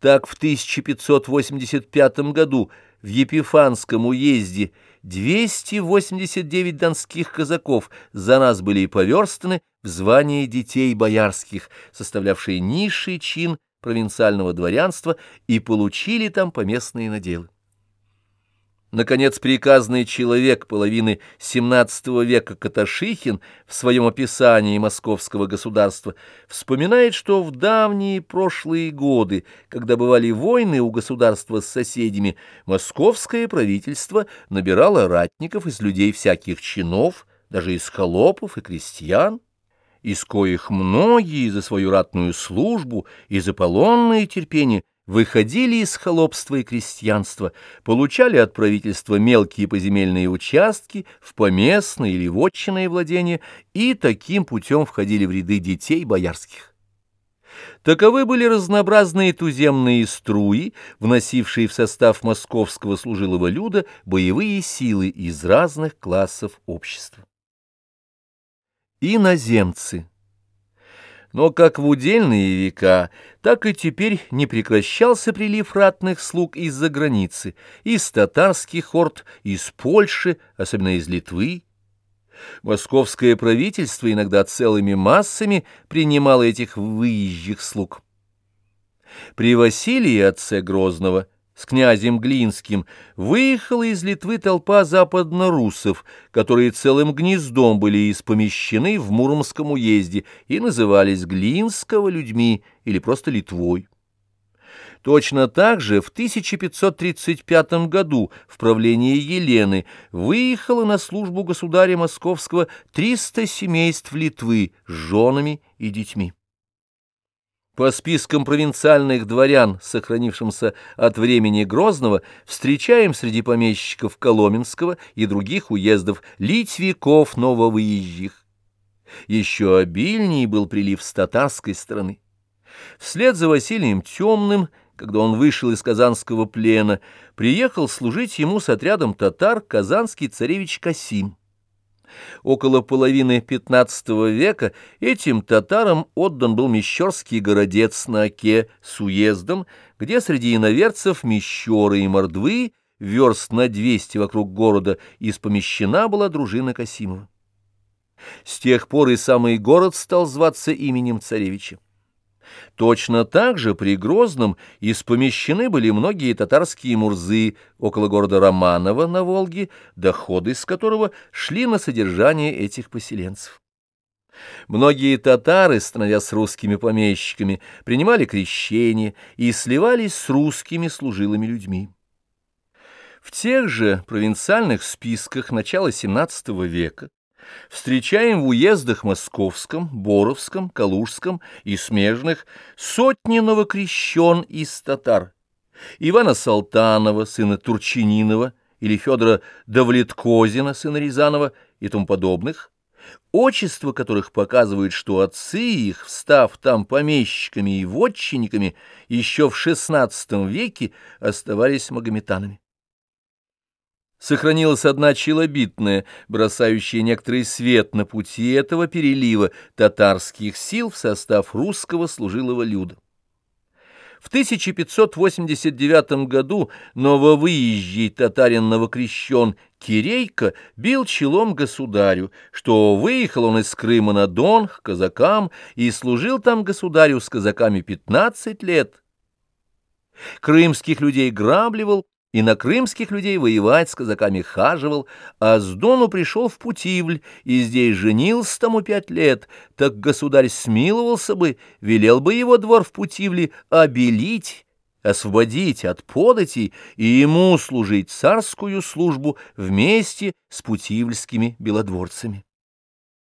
Так в 1585 году в Епифанском уезде 289 донских казаков за нас были поверстаны в звание детей боярских, составлявшие низший чин провинциального дворянства, и получили там поместные наделы. Наконец, приказный человек половины XVII века Каташихин в своем описании московского государства вспоминает, что в давние прошлые годы, когда бывали войны у государства с соседями, московское правительство набирало ратников из людей всяких чинов, даже из холопов и крестьян, из коих многие за свою ратную службу и за полонное терпение выходили из холопства и крестьянства, получали от правительства мелкие поземельные участки в поместные или вотчинные владения и таким путем входили в ряды детей боярских. Таковы были разнообразные туземные струи, вносившие в состав московского служилого люда боевые силы из разных классов общества. Иноземцы но как в удельные века, так и теперь не прекращался прилив ратных слуг из-за границы, из татарских орд, из Польши, особенно из Литвы. Московское правительство иногда целыми массами принимало этих выезжих слуг. При Василии, отце Грозного, с князем Глинским выехала из Литвы толпа западнорусов, которые целым гнездом были испомещены в Муромском уезде и назывались Глинского людьми или просто Литвой. Точно так же в 1535 году в правлении Елены выехало на службу государя Московского 300 семейств Литвы с женами и детьми. По спискам провинциальных дворян, сохранившимся от времени Грозного, встречаем среди помещиков Коломенского и других уездов литвиков нововыезжих. Еще обильнее был прилив с татарской стороны. Вслед за Василием Темным, когда он вышел из казанского плена, приехал служить ему с отрядом татар казанский царевич Касим. Около половины XV века этим татарам отдан был Мещерский городец на Оке с уездом, где среди иноверцев Мещеры и Мордвы верст на 200 вокруг города испомещена была дружина Касимова. С тех пор и самый город стал зваться именем царевича. Точно так же при Грозном испомещены были многие татарские мурзы около города Романова на Волге, доходы с которого шли на содержание этих поселенцев. Многие татары, становясь русскими помещиками, принимали крещение и сливались с русскими служилыми людьми. В тех же провинциальных списках начала XVII века встречаем в уездах Московском, Боровском, Калужском и смежных сотни новокрещен из татар. Ивана Салтанова, сына Турчининова, или Федора Давлеткозина, сына Рязанова и тому подобных, отчества которых показывают, что отцы их, встав там помещиками и вотчинниками, еще в XVI веке оставались магометанами. Сохранилась одна челобитная, бросающая некоторый свет на пути этого перелива татарских сил в состав русского служилого люда. В 1589 году нововыезжий татарин новокрещен Кирейко бил челом государю, что выехал он из Крыма на Дон к казакам и служил там государю с казаками 15 лет. Крымских людей грабливал, и на крымских людей воевать с казаками хаживал, а с Дону пришел в Путивль, и здесь женился тому пять лет, так государь смиловался бы, велел бы его двор в Путивле обелить, освободить от податей и ему служить царскую службу вместе с путивльскими белодворцами.